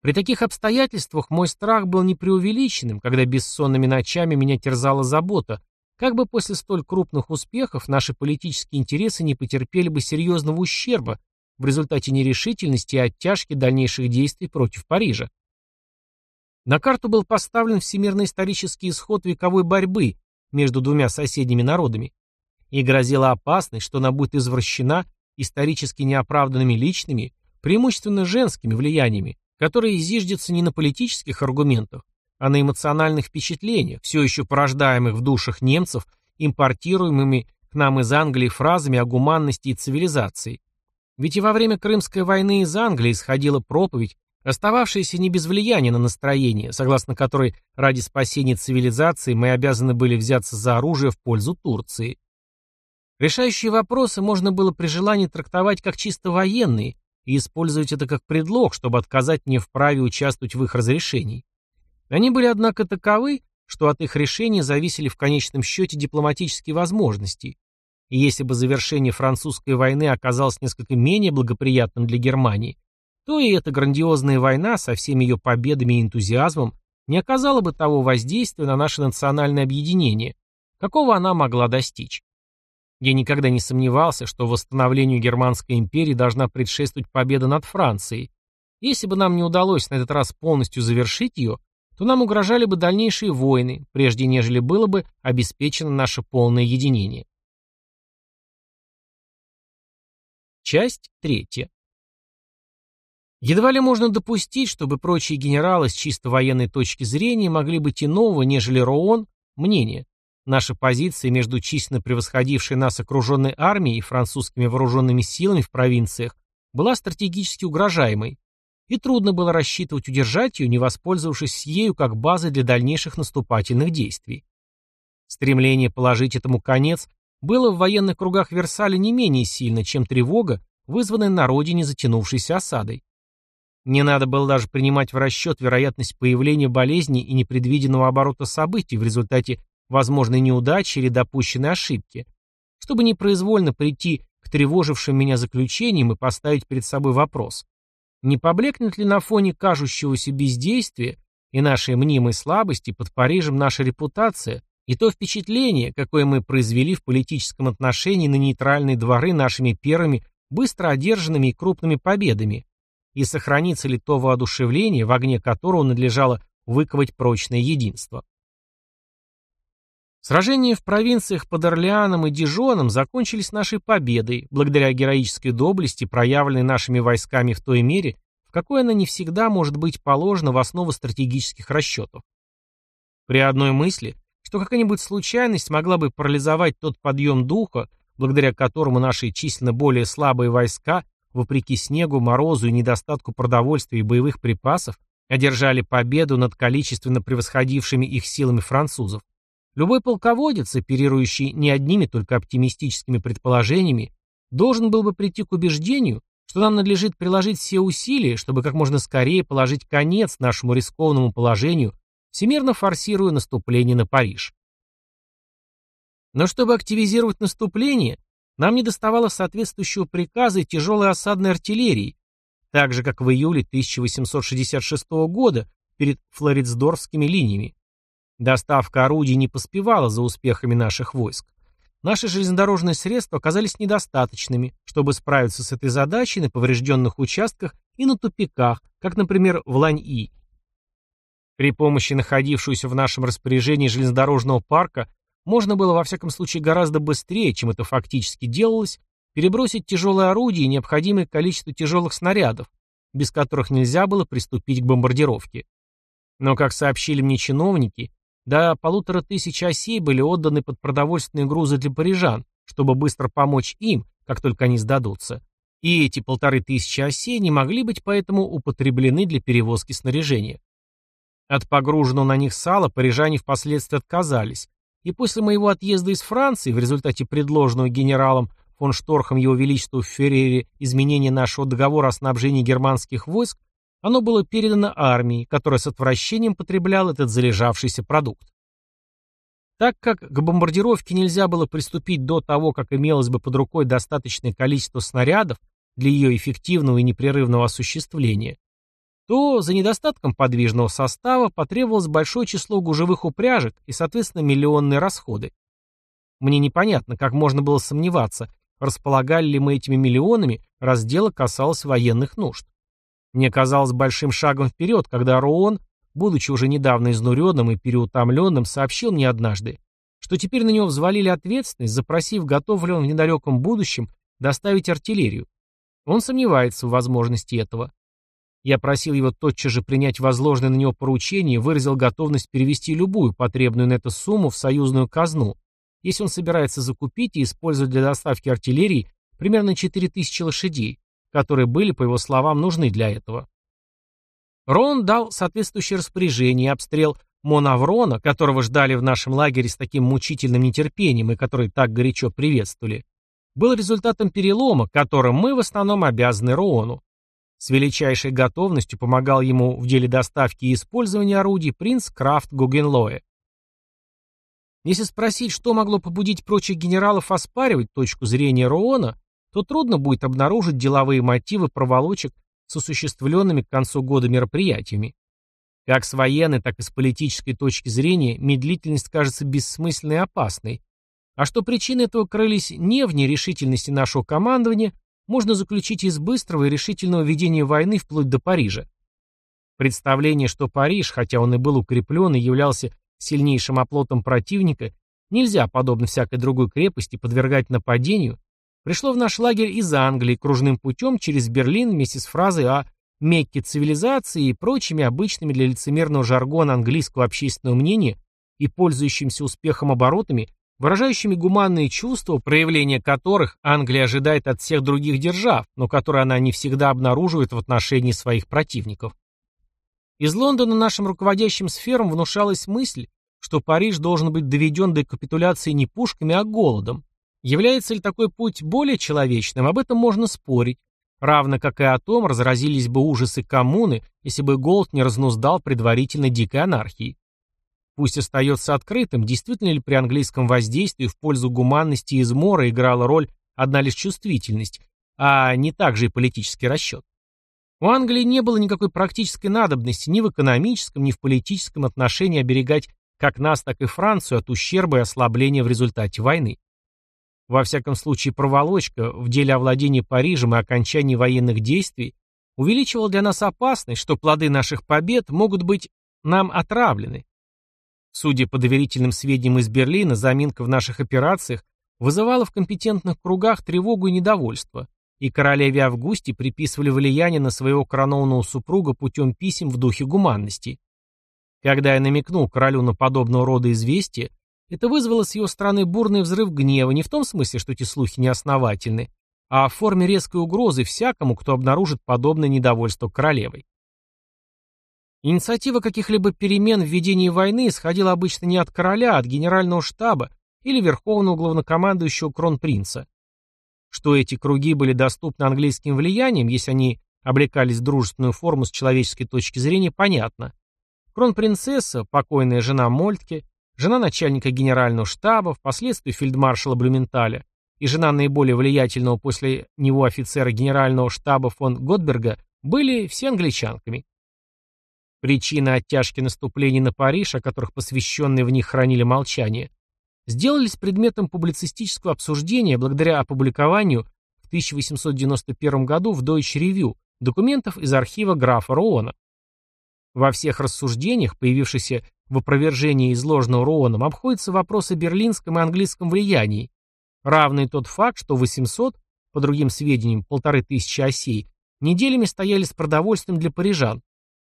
При таких обстоятельствах мой страх был непреувеличенным, когда бессонными ночами меня терзала забота, как бы после столь крупных успехов наши политические интересы не потерпели бы серьезного ущерба в результате нерешительности и оттяжки дальнейших действий против Парижа. На карту был поставлен всемирный исторический исход вековой борьбы между двумя соседними народами, и грозила опасность, что она будет извращена исторически неоправданными личными, преимущественно женскими влияниями, которые зиждятся не на политических аргументах, а на эмоциональных впечатлениях, все еще порождаемых в душах немцев, импортируемыми к нам из Англии фразами о гуманности и цивилизации. Ведь и во время Крымской войны из Англии исходила проповедь, остававшаяся не без влияния на настроение, согласно которой ради спасения цивилизации мы обязаны были взяться за оружие в пользу Турции. Решающие вопросы можно было при желании трактовать как чисто военные и использовать это как предлог, чтобы отказать мне в праве участвовать в их разрешении. Они были, однако, таковы, что от их решения зависели в конечном счете дипломатические возможности. И если бы завершение французской войны оказалось несколько менее благоприятным для Германии, то и эта грандиозная война со всеми ее победами и энтузиазмом не оказала бы того воздействия на наше национальное объединение, какого она могла достичь. Я никогда не сомневался, что восстановлению Германской империи должна предшествовать победа над Францией. Если бы нам не удалось на этот раз полностью завершить ее, то нам угрожали бы дальнейшие войны, прежде нежели было бы обеспечено наше полное единение. Часть третья. Едва ли можно допустить, чтобы прочие генералы с чисто военной точки зрения могли быть иного, нежели Роон, мнения. Наша позиция между численно превосходившей нас окруженной армией и французскими вооруженными силами в провинциях была стратегически угрожаемой, и трудно было рассчитывать удержать ее, не воспользовавшись ею как базой для дальнейших наступательных действий. Стремление положить этому конец было в военных кругах Версаля не менее сильно, чем тревога, вызванная на родине затянувшейся осадой. Не надо было даже принимать в расчет вероятность появления болезни и непредвиденного оборота событий в результате возможной неудачи или допущенной ошибки, чтобы непроизвольно прийти к тревожившим меня заключениям и поставить перед собой вопрос, не поблекнет ли на фоне кажущегося бездействия и нашей мнимой слабости под Парижем наша репутация и то впечатление, какое мы произвели в политическом отношении на нейтральные дворы нашими первыми быстро одержанными и крупными победами, и сохранится ли то воодушевление, в огне которого надлежало выковать прочное единство. Сражения в провинциях под Орлеаном и Дижоном закончились нашей победой, благодаря героической доблести, проявленной нашими войсками в той мере, в какой она не всегда может быть положена в основу стратегических расчетов. При одной мысли, что какая-нибудь случайность могла бы парализовать тот подъем духа, благодаря которому наши численно более слабые войска, вопреки снегу, морозу и недостатку продовольствия и боевых припасов, одержали победу над количественно превосходившими их силами французов, Любой полководец, оперирующий не одними только оптимистическими предположениями, должен был бы прийти к убеждению, что нам надлежит приложить все усилия, чтобы как можно скорее положить конец нашему рискованному положению, всемирно форсируя наступление на Париж. Но чтобы активизировать наступление, нам не доставало соответствующего приказа и тяжелой осадной артиллерии, так же, как в июле 1866 года перед флоридсдорфскими линиями. Доставка орудий не поспевала за успехами наших войск. Наши железнодорожные средства оказались недостаточными, чтобы справиться с этой задачей на поврежденных участках и на тупиках, как, например, в Лань-И. При помощи находившегося в нашем распоряжении железнодорожного парка можно было, во всяком случае, гораздо быстрее, чем это фактически делалось, перебросить тяжелые орудия и необходимое количество тяжелых снарядов, без которых нельзя было приступить к бомбардировке. Но, как сообщили мне чиновники, до полутора тысяч осей были отданы под продовольственные грузы для парижан, чтобы быстро помочь им, как только они сдадутся. И эти полторы тысячи осей не могли быть поэтому употреблены для перевозки снаряжения. От погруженного на них сала парижане впоследствии отказались, и после моего отъезда из Франции в результате предложенного генералом фон Шторхом его величеству в Феррере изменения нашего договора о снабжении германских войск оно было передано армии, которая с отвращением потребляла этот залежавшийся продукт. Так как к бомбардировке нельзя было приступить до того, как имелось бы под рукой достаточное количество снарядов для ее эффективного и непрерывного осуществления, то за недостатком подвижного состава потребовалось большое число гужевых упряжек и, соответственно, миллионные расходы. Мне непонятно, как можно было сомневаться, располагали ли мы этими миллионами, раз дело касалось военных нужд. Мне казалось большим шагом вперед, когда Роон, будучи уже недавно изнуренным и переутомленным, сообщил мне однажды, что теперь на него взвалили ответственность, запросив, готов ли он в недалеком будущем доставить артиллерию. Он сомневается в возможности этого. Я просил его тотчас же принять возложенное на него поручение и выразил готовность перевести любую потребную на эту сумму в союзную казну, если он собирается закупить и использовать для доставки артиллерии примерно 4000 лошадей, которые были, по его словам, нужны для этого. Рон дал соответствующее распоряжение, и обстрел Монаврона, которого ждали в нашем лагере с таким мучительным нетерпением и который так горячо приветствовали, был результатом перелома, которым мы в основном обязаны Роону. С величайшей готовностью помогал ему в деле доставки и использования орудий принц Крафт Гугенлоэ. Если спросить, что могло побудить прочих генералов оспаривать точку зрения Роона, то трудно будет обнаружить деловые мотивы проволочек с осуществленными к концу года мероприятиями. Как с военной, так и с политической точки зрения медлительность кажется бессмысленной и опасной. А что причины этого крылись не в нерешительности нашего командования, можно заключить из быстрого и решительного ведения войны вплоть до Парижа. Представление, что Париж, хотя он и был укреплен и являлся сильнейшим оплотом противника, нельзя, подобно всякой другой крепости, подвергать нападению, пришло в наш лагерь из Англии кружным путем через Берлин вместе с фразой о Мекке цивилизации и прочими обычными для лицемерного жаргона английского общественного мнения и пользующимся успехом оборотами, выражающими гуманные чувства, проявления которых Англия ожидает от всех других держав, но которые она не всегда обнаруживает в отношении своих противников. Из Лондона нашим руководящим сферам внушалась мысль, что Париж должен быть доведен до капитуляции не пушками, а голодом. Является ли такой путь более человечным, об этом можно спорить, Равно как и о том, разразились бы ужасы коммуны, если бы голод не разнуздал предварительно дикой анархии. Пусть остается открытым, действительно ли при английском воздействии в пользу гуманности и измора играла роль одна лишь чувствительность, а не также и политический расчет. У Англии не было никакой практической надобности ни в экономическом, ни в политическом отношении оберегать как нас, так и Францию от ущерба и ослабления в результате войны. Во всяком случае, проволочка в деле овладения Парижем и окончания военных действий увеличивала для нас опасность, что плоды наших побед могут быть нам отравлены. Судя по доверительным сведениям из Берлина, заминка в наших операциях вызывала в компетентных кругах тревогу и недовольство, и королеве Августе приписывали влияние на своего коронованного супруга путем писем в духе гуманности. Когда я намекнул королю на подобного рода известия, это вызвало с его стороны бурный взрыв гнева не в том смысле, что эти слухи неосновательны, а в форме резкой угрозы всякому, кто обнаружит подобное недовольство королевой. Инициатива каких-либо перемен в ведении войны исходила обычно не от короля, а от генерального штаба или верховного главнокомандующего кронпринца. Что эти круги были доступны английским влиянием, если они облекались в дружественную форму с человеческой точки зрения, понятно. Кронпринцесса, покойная жена Мольтке, жена начальника генерального штаба, впоследствии фельдмаршала Блюменталя, и жена наиболее влиятельного после него офицера генерального штаба фон Готберга были все англичанками. Причины оттяжки наступлений на Париж, о которых посвященные в них хранили молчание, сделались предметом публицистического обсуждения благодаря опубликованию в 1891 году в Deutsche Review документов из архива графа Роуэна. Во всех рассуждениях, появившихся в опровержении изложенного Роуэном, обходится вопрос о берлинском и английском влиянии, равный тот факт, что 800, по другим сведениям, полторы тысячи осей, неделями стояли с продовольствием для парижан.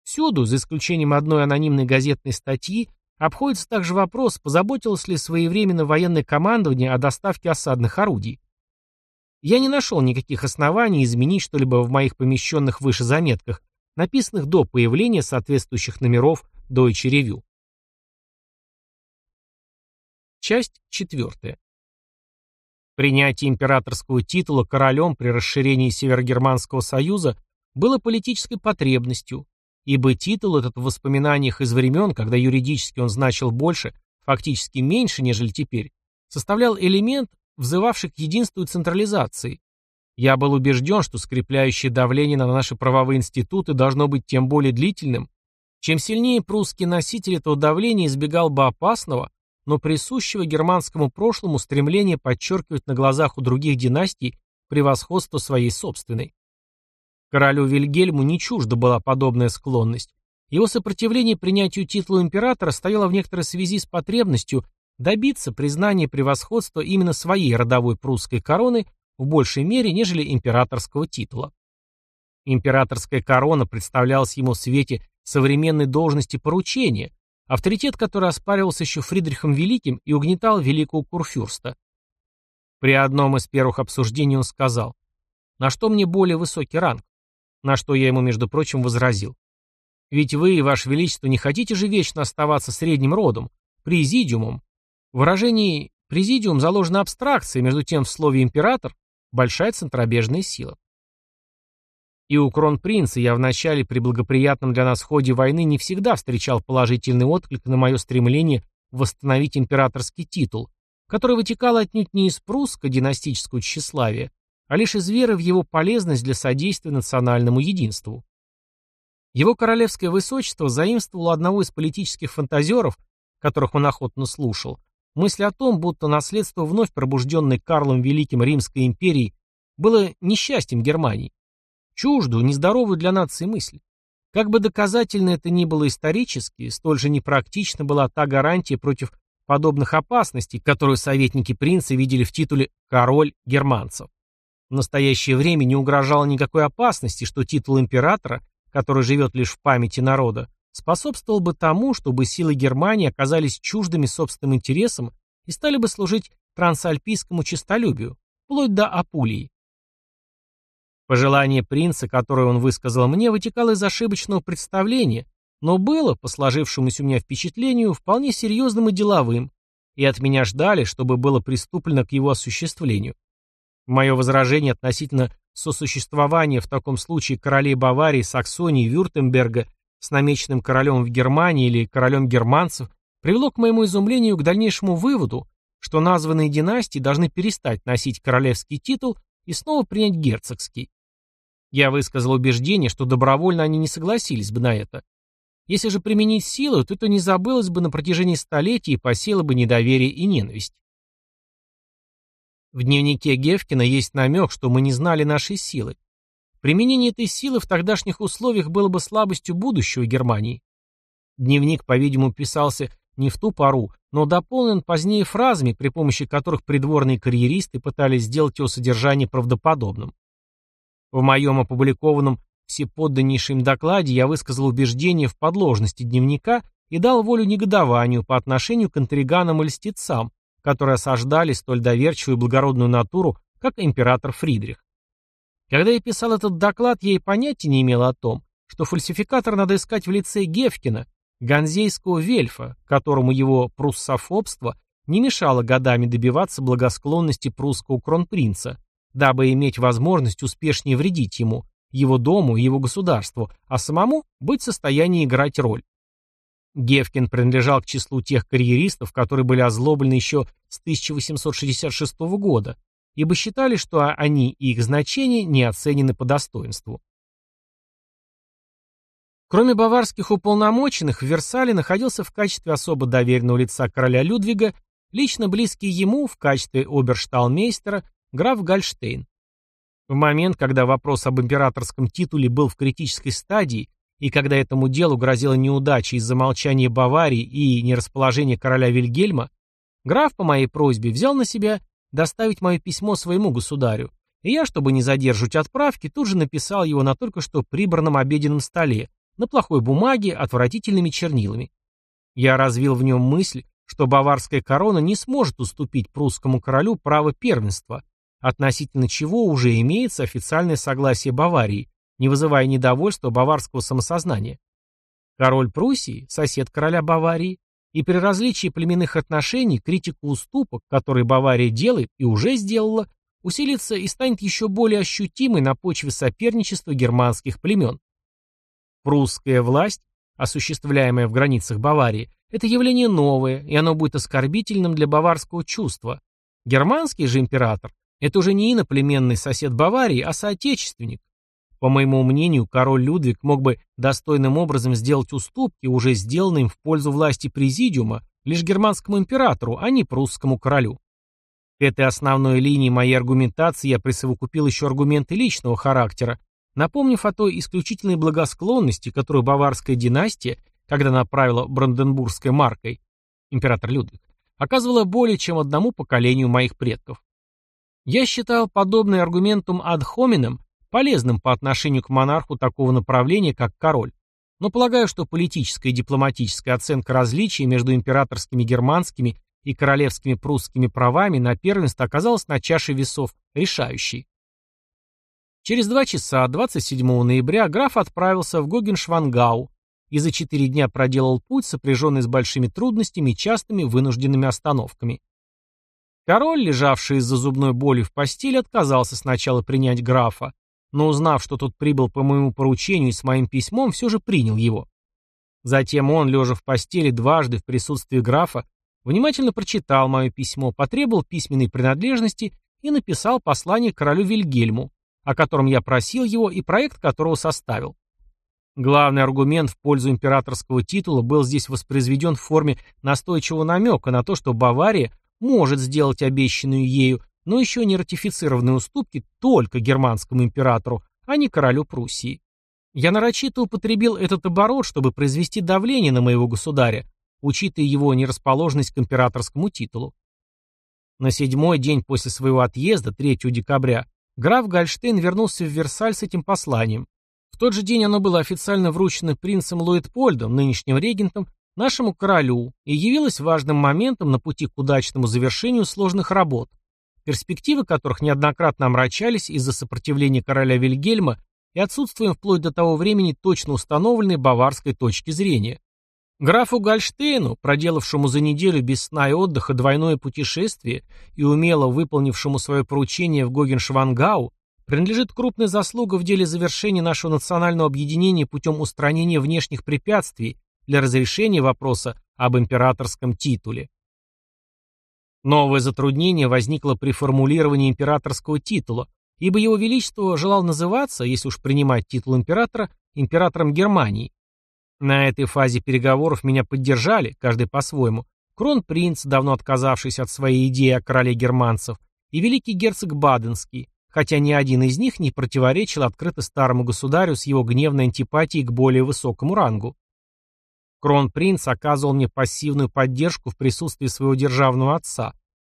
Всюду, за исключением одной анонимной газетной статьи, обходится также вопрос, позаботилось ли своевременно военное командование о доставке осадных орудий. Я не нашел никаких оснований изменить что-либо в моих помещенных выше заметках, написанных до появления соответствующих номеров Deutsche Review. Часть четвертая. Принятие императорского титула королем при расширении Северогерманского союза было политической потребностью, ибо титул этот в воспоминаниях из времен, когда юридически он значил больше, фактически меньше, нежели теперь, составлял элемент, взывавший к единству и централизации, я был убежден, что скрепляющее давление на наши правовые институты должно быть тем более длительным, чем сильнее прусский носитель этого давления избегал бы опасного, но присущего германскому прошлому стремление подчеркивать на глазах у других династий превосходство своей собственной. Королю Вильгельму не чужда была подобная склонность. Его сопротивление принятию титула императора стояло в некоторой связи с потребностью добиться признания превосходства именно своей родовой прусской короны в большей мере, нежели императорского титула. Императорская корона представлялась ему в свете современной должности поручения, авторитет который оспаривался еще Фридрихом Великим и угнетал великого курфюрста. При одном из первых обсуждений он сказал, на что мне более высокий ранг, на что я ему, между прочим, возразил. Ведь вы, Ваше Величество, не хотите же вечно оставаться средним родом, президиумом. В выражении «президиум» заложена абстракция, между тем в слове «император» большая центробежная сила. И у кронпринца я вначале при благоприятном для нас ходе войны не всегда встречал положительный отклик на мое стремление восстановить императорский титул, который вытекал отнюдь не из прусско-династического тщеславия, а лишь из веры в его полезность для содействия национальному единству. Его королевское высочество заимствовало одного из политических фантазеров, которых он охотно слушал, мысль о том, будто наследство вновь пробужденной Карлом Великим Римской империи было несчастьем Германии, чуждую, нездоровую для нации мысль. Как бы доказательно это ни было исторически, столь же непрактична была та гарантия против подобных опасностей, которую советники принца видели в титуле «король германцев». В настоящее время не угрожало никакой опасности, что титул императора, который живет лишь в памяти народа, способствовал бы тому, чтобы силы Германии оказались чуждыми собственным интересам и стали бы служить трансальпийскому честолюбию, вплоть до Апулии. Пожелание принца, которое он высказал мне, вытекало из ошибочного представления, но было, по сложившемуся у меня впечатлению, вполне серьезным и деловым, и от меня ждали, чтобы было приступлено к его осуществлению. Мое возражение относительно сосуществования в таком случае королей Баварии, Саксонии и Вюртемберга с намеченным королем в Германии или королем германцев привело к моему изумлению к дальнейшему выводу, что названные династии должны перестать носить королевский титул и снова принять герцогский. Я высказал убеждение, что добровольно они не согласились бы на это. Если же применить силу, то это не забылось бы на протяжении столетий и посеяло бы недоверие и ненависть. В дневнике Гевкина есть намек, что мы не знали нашей силы. Применение этой силы в тогдашних условиях было бы слабостью будущего Германии. Дневник, по-видимому, писался не в ту пору, но дополнен позднее фразами, при помощи которых придворные карьеристы пытались сделать его содержание правдоподобным. В моем опубликованном всеподданнейшем докладе я высказал убеждение в подложности дневника и дал волю негодованию по отношению к интриганам и льстецам, которые осаждали столь доверчивую и благородную натуру, как император Фридрих. Когда я писал этот доклад, я и понятия не имел о том, что фальсификатор надо искать в лице Гевкина, ганзейского вельфа, которому его пруссофобство не мешало годами добиваться благосклонности прусского кронпринца, дабы иметь возможность успешнее вредить ему, его дому и его государству, а самому быть в состоянии играть роль. Гевкин принадлежал к числу тех карьеристов, которые были озлоблены еще с 1866 года, ибо считали, что они и их значение не оценены по достоинству. Кроме баварских уполномоченных, в Версале находился в качестве особо доверенного лица короля Людвига, лично близкий ему в качестве обершталмейстера, граф Гальштейн. В момент, когда вопрос об императорском титуле был в критической стадии, и когда этому делу грозила неудача из-за молчания Баварии и нерасположения короля Вильгельма, граф по моей просьбе взял на себя доставить мое письмо своему государю, и я, чтобы не задерживать отправки, тут же написал его на только что прибранном обеденном столе, на плохой бумаге, отвратительными чернилами. Я развил в нем мысль, что баварская корона не сможет уступить прусскому королю право первенства, относительно чего уже имеется официальное согласие Баварии, не вызывая недовольства баварского самосознания. Король Пруссии, сосед короля Баварии, и при различии племенных отношений критику уступок, которые Бавария делает и уже сделала, усилится и станет еще более ощутимой на почве соперничества германских племен. Прусская власть, осуществляемая в границах Баварии, это явление новое, и оно будет оскорбительным для баварского чувства. Германский же император – это уже не иноплеменный сосед Баварии, а соотечественник. По моему мнению, король Людвиг мог бы достойным образом сделать уступки, уже сделанные им в пользу власти президиума, лишь германскому императору, а не прусскому королю. К этой основной линии моей аргументации я присовокупил еще аргументы личного характера, напомнив о той исключительной благосклонности, которую баварская династия, когда направила Бранденбургской маркой, император Людвиг, оказывала более чем одному поколению моих предков. Я считал подобный аргументум ad hominem полезным по отношению к монарху такого направления, как король, но полагаю, что политическая и дипломатическая оценка различий между императорскими германскими и королевскими прусскими правами на первенство оказалась на чаше весов решающей. Через два часа, 27 ноября, граф отправился в Гогеншвангау и за четыре дня проделал путь, сопряженный с большими трудностями и частыми вынужденными остановками. Король, лежавший из-за зубной боли в постели, отказался сначала принять графа, но узнав, что тот прибыл по моему поручению и с моим письмом, все же принял его. Затем он, лежа в постели дважды в присутствии графа, внимательно прочитал мое письмо, потребовал письменной принадлежности и написал послание королю Вильгельму, о котором я просил его и проект которого составил. Главный аргумент в пользу императорского титула был здесь воспроизведен в форме настойчивого намека на то, что Бавария может сделать обещанную ею, но еще не ратифицированные уступки только германскому императору, а не королю Пруссии. Я нарочито употребил этот оборот, чтобы произвести давление на моего государя, учитывая его нерасположенность к императорскому титулу. На седьмой день после своего отъезда, 3 декабря, Граф Гольштейн вернулся в Версаль с этим посланием. В тот же день оно было официально вручено принцем Луитпольдом, нынешним регентом, нашему королю, и явилось важным моментом на пути к удачному завершению сложных работ, перспективы которых неоднократно омрачались из-за сопротивления короля Вильгельма и отсутствием вплоть до того времени точно установленной баварской точки зрения. Графу Гольштейну, проделавшему за неделю без сна и отдыха двойное путешествие и умело выполнившему свое поручение в Гогеншвангау, принадлежит крупная заслуга в деле завершения нашего национального объединения путем устранения внешних препятствий для разрешения вопроса об императорском титуле. Новое затруднение возникло при формулировании императорского титула, ибо его величество желал называться, если уж принимать титул императора, императором Германии, на этой фазе переговоров меня поддержали, каждый по-своему, кронпринц, давно отказавшийся от своей идеи о короле германцев, и великий герцог Баденский, хотя ни один из них не противоречил открыто старому государю с его гневной антипатией к более высокому рангу. Кронпринц оказывал мне пассивную поддержку в присутствии своего державного отца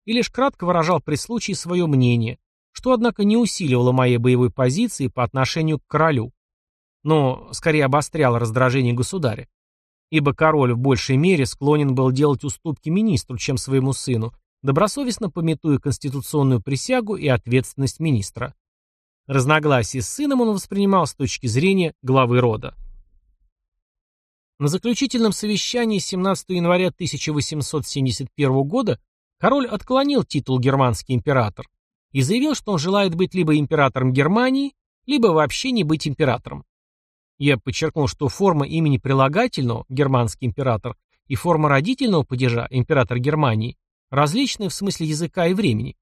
и лишь кратко выражал при случае свое мнение, что, однако, не усиливало моей боевой позиции по отношению к королю но скорее обостряло раздражение государя. Ибо король в большей мере склонен был делать уступки министру, чем своему сыну, добросовестно пометуя конституционную присягу и ответственность министра. Разногласия с сыном он воспринимал с точки зрения главы рода. На заключительном совещании 17 января 1871 года король отклонил титул германский император и заявил, что он желает быть либо императором Германии, либо вообще не быть императором. Я подчеркнул, что форма имени прилагательного, германский император, и форма родительного падежа, император Германии, различны в смысле языка и времени.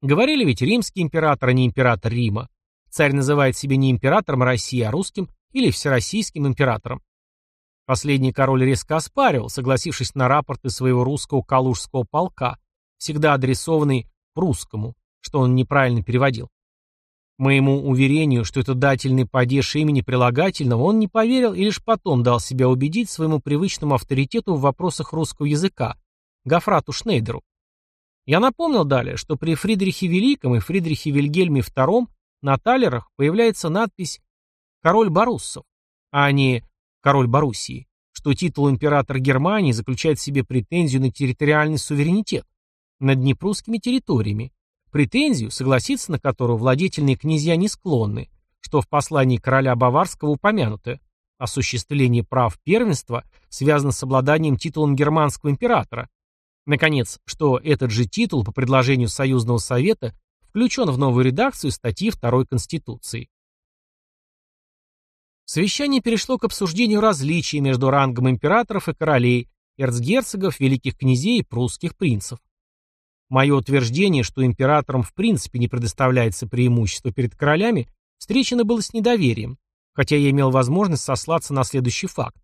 Говорили ведь римский император, а не император Рима. Царь называет себя не императором России, а русским или всероссийским императором. Последний король резко оспаривал, согласившись на рапорты своего русского калужского полка, всегда адресованный прусскому, что он неправильно переводил. Моему уверению, что это дательный падеж имени прилагательного, он не поверил и лишь потом дал себя убедить своему привычному авторитету в вопросах русского языка, Гофрату Шнейдеру. Я напомнил далее, что при Фридрихе Великом и Фридрихе Вильгельме II на талерах появляется надпись «Король Боруссов», а не «Король Боруссии», что титул император Германии заключает в себе претензию на территориальный суверенитет над непрусскими территориями, Претензию, согласиться на которую владетельные князья не склонны, что в послании короля Баварского упомянуто. Осуществление прав первенства связано с обладанием титулом германского императора. Наконец, что этот же титул по предложению Союзного Совета включен в новую редакцию статьи 2 Конституции. Совещание перешло к обсуждению различий между рангом императоров и королей, эрцгерцогов, великих князей и прусских принцев. Мое утверждение, что императорам в принципе не предоставляется преимущество перед королями, встречено было с недоверием, хотя я имел возможность сослаться на следующий факт.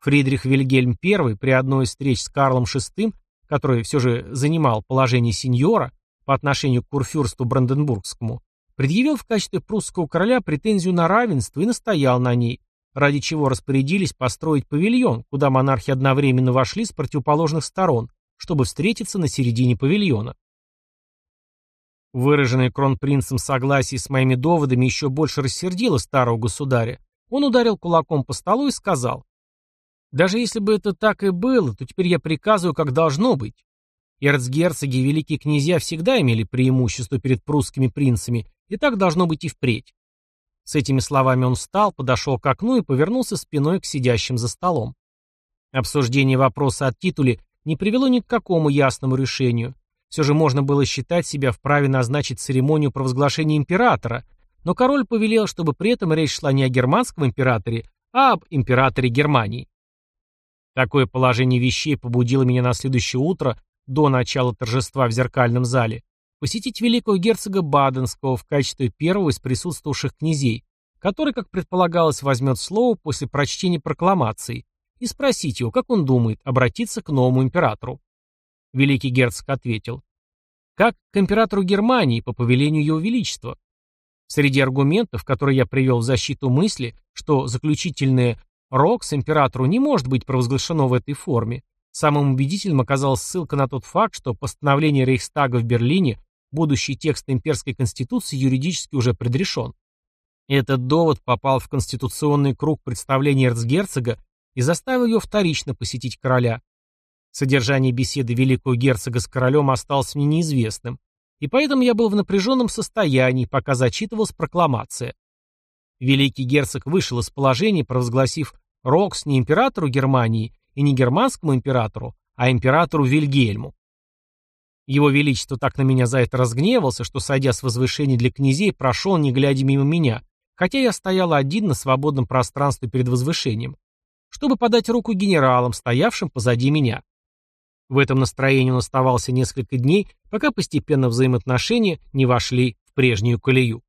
Фридрих Вильгельм I при одной из встреч с Карлом VI, который все же занимал положение сеньора по отношению к курфюрсту Бранденбургскому, предъявил в качестве прусского короля претензию на равенство и настоял на ней, ради чего распорядились построить павильон, куда монархи одновременно вошли с противоположных сторон, чтобы встретиться на середине павильона. Выраженное кронпринцем согласие с моими доводами еще больше рассердило старого государя. Он ударил кулаком по столу и сказал, «Даже если бы это так и было, то теперь я приказываю, как должно быть. Эрцгерцоги и великие князья всегда имели преимущество перед прусскими принцами, и так должно быть и впредь. С этими словами он встал, подошел к окну и повернулся спиной к сидящим за столом. Обсуждение вопроса о титуле не привело ни к какому ясному решению. Все же можно было считать себя вправе назначить церемонию провозглашения императора, но король повелел, чтобы при этом речь шла не о германском императоре, а об императоре Германии. Такое положение вещей побудило меня на следующее утро, до начала торжества в зеркальном зале, посетить великого герцога Баденского в качестве первого из присутствовавших князей, который, как предполагалось, возьмет слово после прочтения прокламации, и спросить его, как он думает, обратиться к новому императору. Великий герцог ответил, как к императору Германии по повелению его величества. Среди аргументов, которые я привел в защиту мысли, что заключительное «рокс» императору не может быть провозглашено в этой форме, самым убедительным оказалась ссылка на тот факт, что постановление Рейхстага в Берлине будущий текст имперской конституции юридически уже предрешен. Этот довод попал в конституционный круг представления эрцгерцога и заставил его вторично посетить короля. Содержание беседы великого герцога с королем осталось мне неизвестным, и поэтому я был в напряженном состоянии, пока зачитывалась прокламация. Великий герцог вышел из положения, провозгласив Рокс не императору Германии и не германскому императору, а императору Вильгельму. Его Величество так на меня за это разгневался, что, сойдя с возвышения для князей, прошел, не глядя мимо меня, хотя я стоял один на свободном пространстве перед возвышением, чтобы подать руку генералам, стоявшим позади меня. В этом настроении он оставался несколько дней, пока постепенно взаимоотношения не вошли в прежнюю колею.